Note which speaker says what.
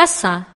Speaker 1: caçar.